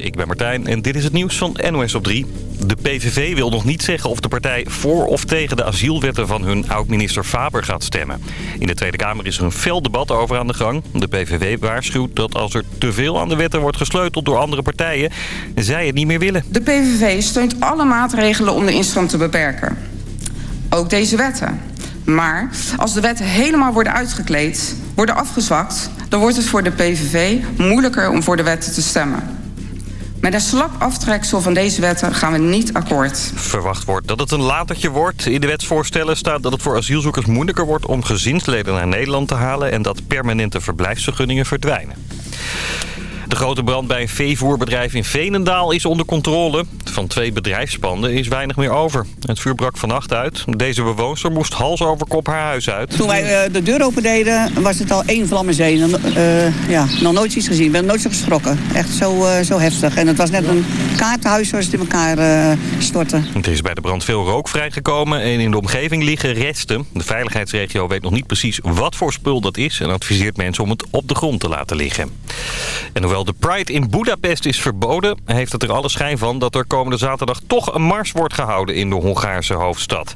Ik ben Martijn en dit is het nieuws van NOS op 3. De PVV wil nog niet zeggen of de partij voor of tegen de asielwetten van hun oud-minister Faber gaat stemmen. In de Tweede Kamer is er een fel debat over aan de gang. De PVV waarschuwt dat als er te veel aan de wetten wordt gesleuteld door andere partijen, zij het niet meer willen. De PVV steunt alle maatregelen om de instroom te beperken. Ook deze wetten. Maar als de wetten helemaal worden uitgekleed, worden afgezwakt... dan wordt het voor de PVV moeilijker om voor de wetten te stemmen. Met een slap aftreksel van deze wetten gaan we niet akkoord. Verwacht wordt dat het een latertje wordt. In de wetsvoorstellen staat dat het voor asielzoekers moeilijker wordt om gezinsleden naar Nederland te halen... en dat permanente verblijfsvergunningen verdwijnen. De grote brand bij een veevoerbedrijf in Veenendaal is onder controle. Van twee bedrijfspanden is weinig meer over. Het vuur brak vannacht uit. Deze bewoonster moest hals over kop haar huis uit. Toen wij uh, de deur opendeden was het al één vlam in zee. Uh, ja, nog nooit iets gezien. Ik ben nooit zo geschrokken. Echt zo, uh, zo heftig. En het was net een kaartenhuis zoals het in elkaar stortte. Het is bij de brand veel rook vrijgekomen en in de omgeving liggen resten. De veiligheidsregio weet nog niet precies wat voor spul dat is... en adviseert mensen om het op de grond te laten liggen. En hoewel de Pride in Budapest is verboden... heeft het er alle schijn van dat er komende zaterdag toch een mars wordt gehouden in de Hongaarse hoofdstad.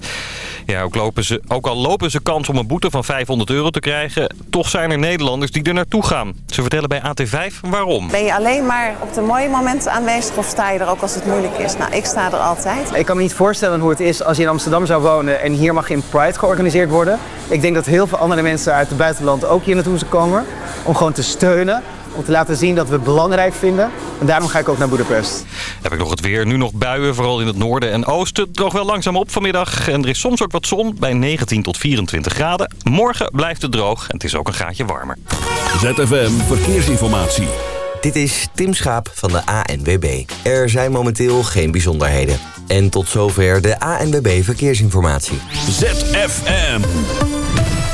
Ja, ook, lopen ze, ook al lopen ze kans om een boete van 500 euro te krijgen... toch zijn er Nederlanders die er naartoe gaan. Ze vertellen bij AT5 waarom. Ben je alleen maar op de mooie momenten aanwezig of sta je er ook als het moeilijk is? Nou, ik sta er altijd. Ik kan me niet voorstellen hoe het is als je in Amsterdam zou wonen... en hier mag geen Pride georganiseerd worden. Ik denk dat heel veel andere mensen uit het buitenland ook hier naartoe zullen komen... om gewoon te steunen om te laten zien dat we het belangrijk vinden. En daarom ga ik ook naar Boedapest. Heb ik nog het weer. Nu nog buien, vooral in het noorden en oosten. Droog wel langzaam op vanmiddag. En er is soms ook wat zon bij 19 tot 24 graden. Morgen blijft het droog en het is ook een graadje warmer. ZFM Verkeersinformatie. Dit is Tim Schaap van de ANWB. Er zijn momenteel geen bijzonderheden. En tot zover de ANWB Verkeersinformatie. ZFM.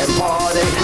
And party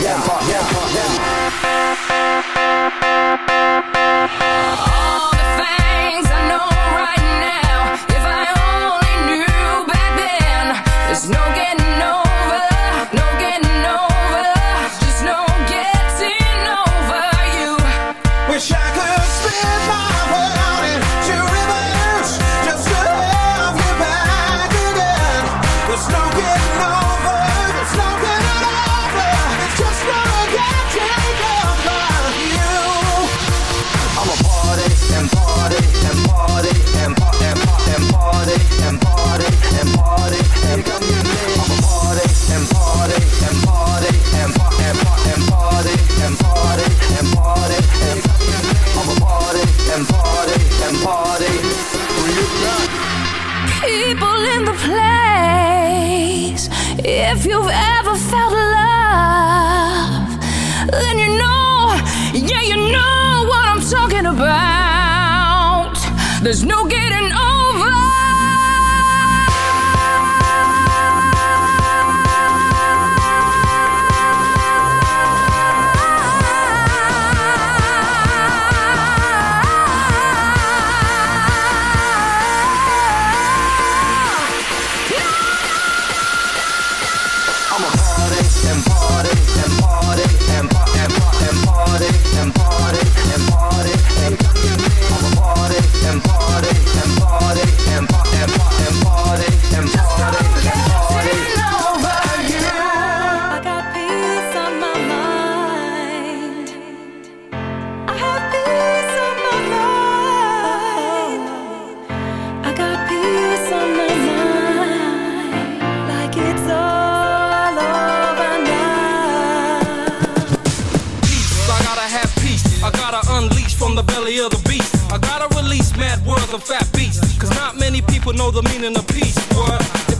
belly of the beast. I gotta release mad words of fat beats. Cause not many people know the meaning of peace.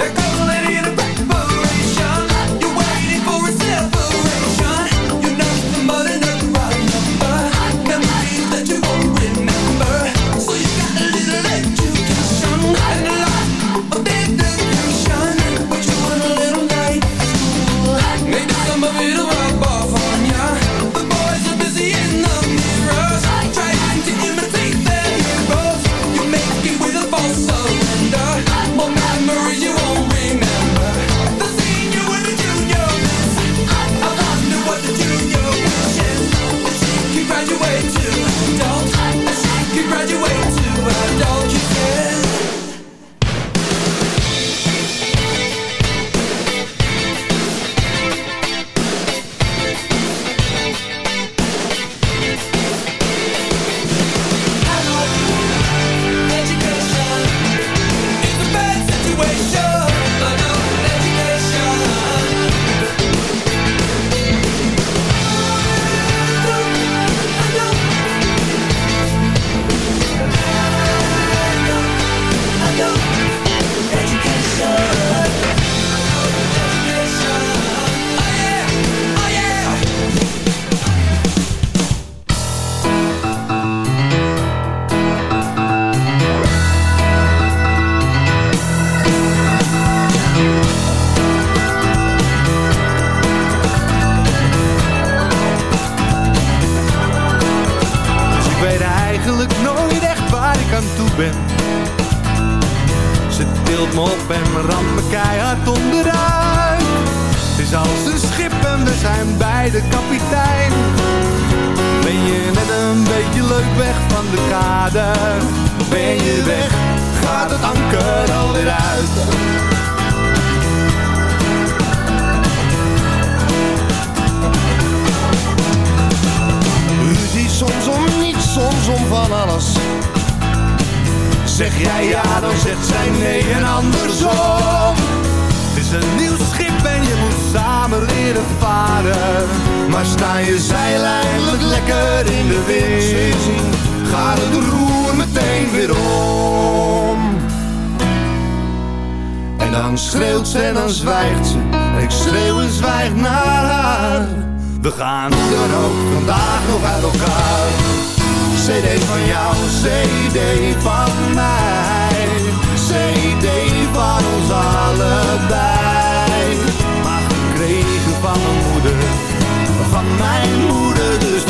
They're de kade? Ben je weg, gaat het anker alweer uit. Ruzie soms om niets, soms om van alles. Zeg jij ja, dan zegt zij nee en andersom. Het is een nieuw schip en je moet samen leren varen. Maar sta je zeil eindelijk lekker in de wind, gaat het roer meteen weer om. En dan schreeuwt ze en dan zwijgt ze. En ik schreeuw en zwijg naar haar. We gaan dan ook vandaag nog uit elkaar. CD van jou, CD van mij. CD van ons allebei. Maar gekregen van mijn moeder, van mijn moeder, dus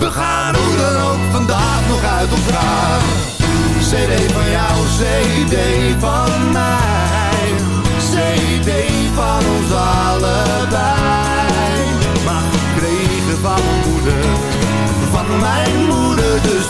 We gaan hoe dan ook vandaag nog uit elkaar. CD van jou, CD van mij. CD van ons allebei. Maar gekregen van mijn moeder, van mijn moeder, dus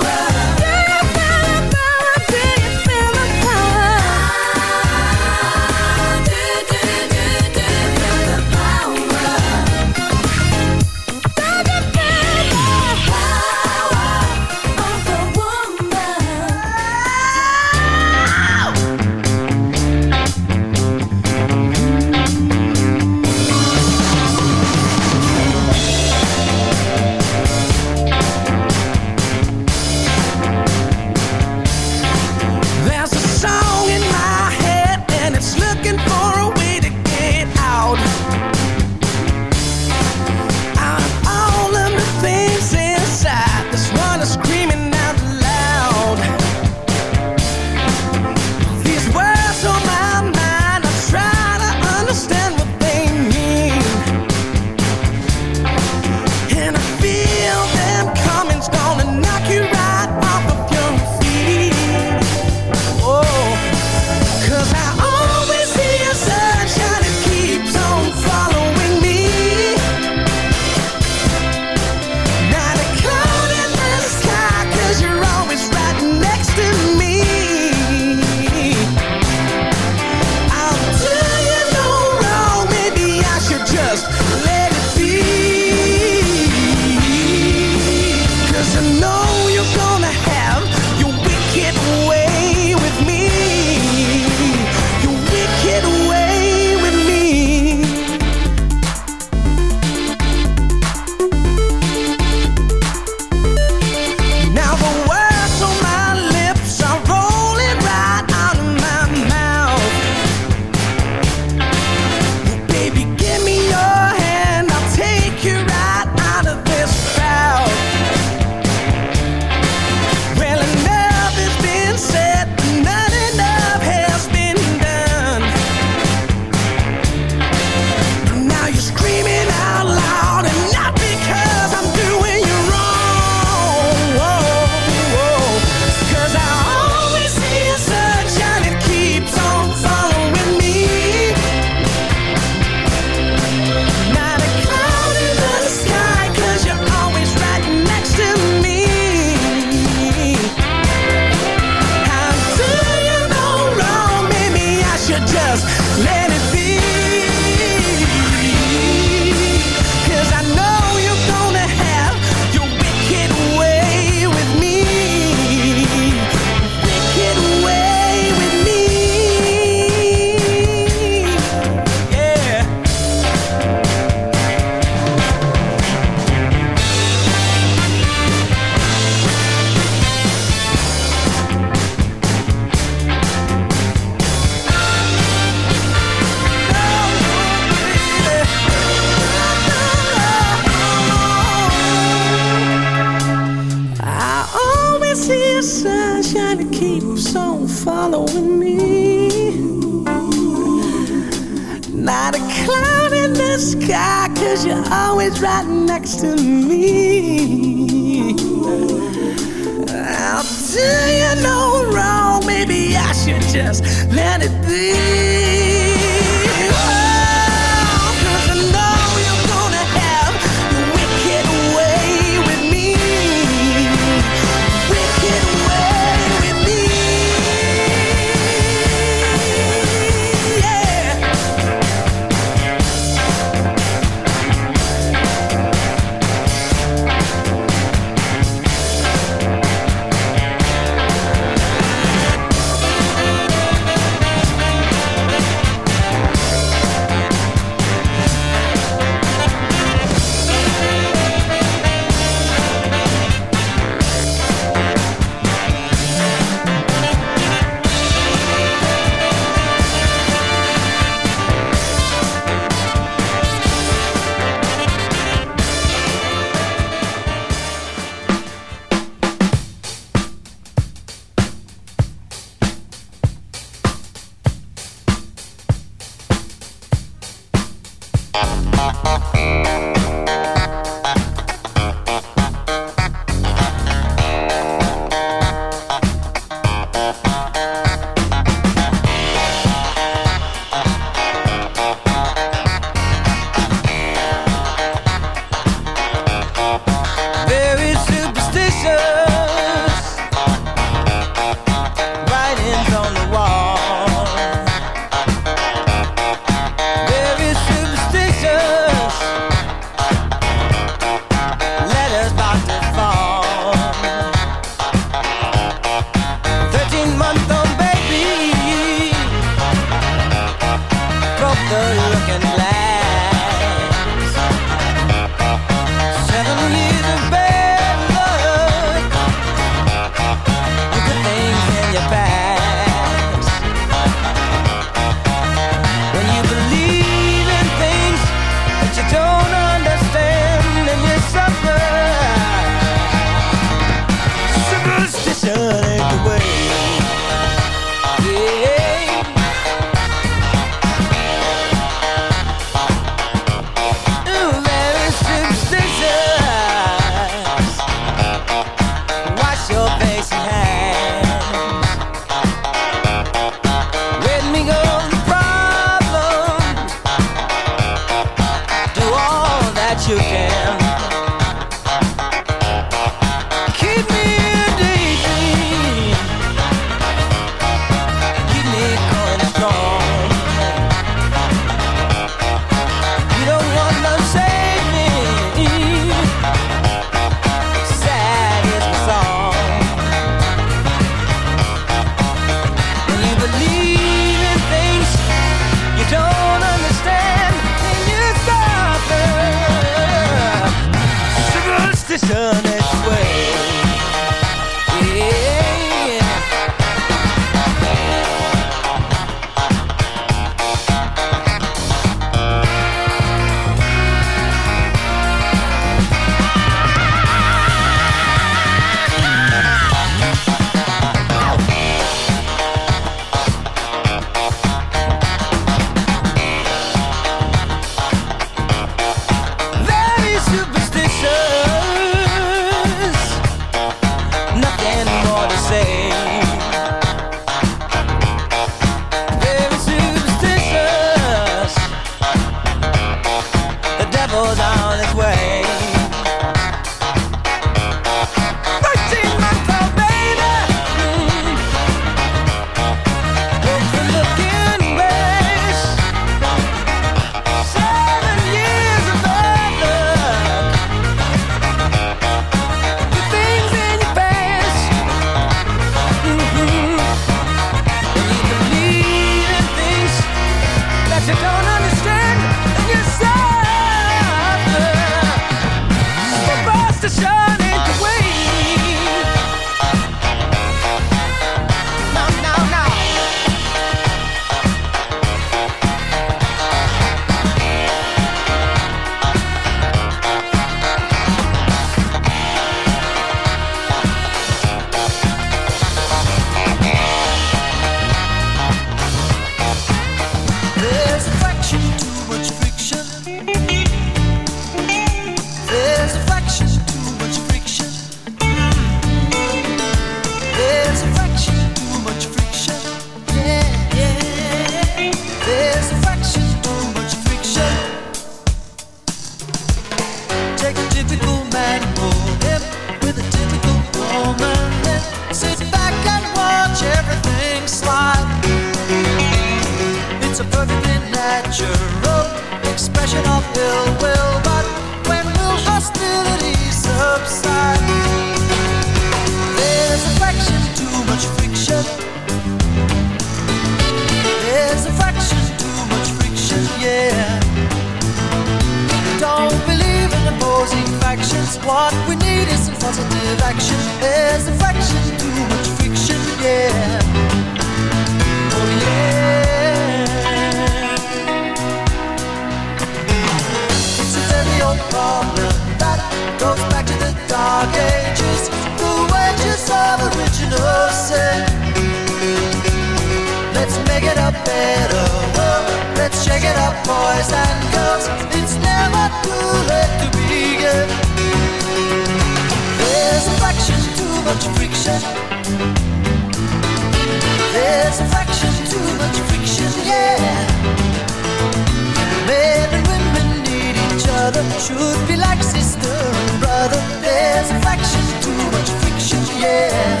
Should be like sister and brother. There's a fraction too much friction, yeah.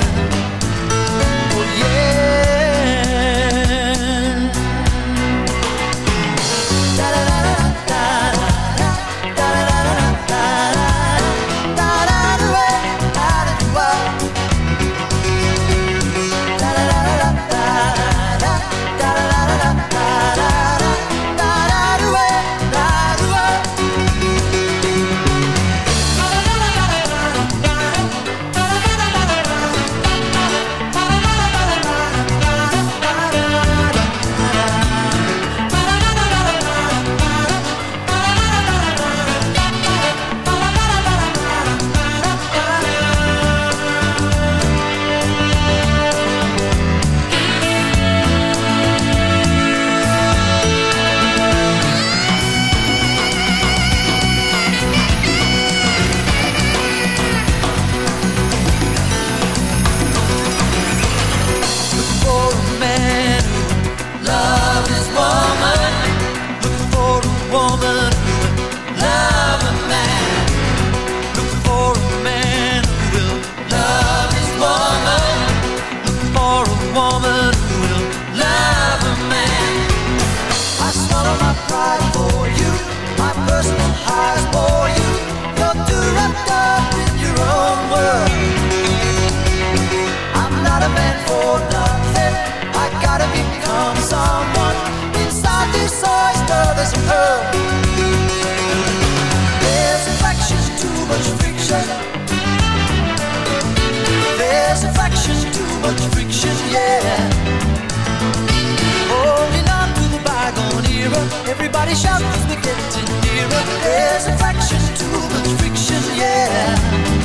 Everybody shout 'cause we're getting nearer. There's a fraction too much friction, yeah.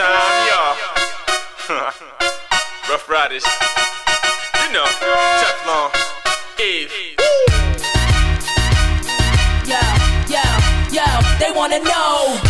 Time, y'all. Ruff Ryders. You know, Teflon, Eve. Yo, yo, yo, they wanna know.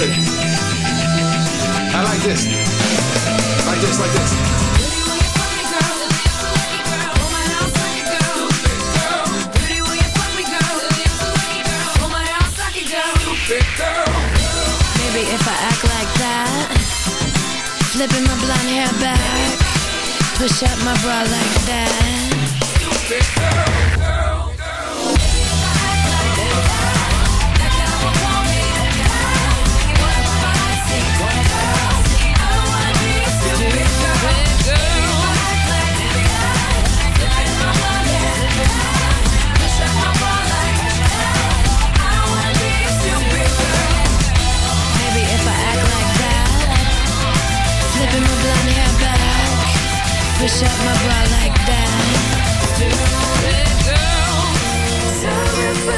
I like this. Like this, like this. Maybe if I act like that Flipping my blonde hair back Push up my bra like that Push up my bra like that. Stupid girl. Tell me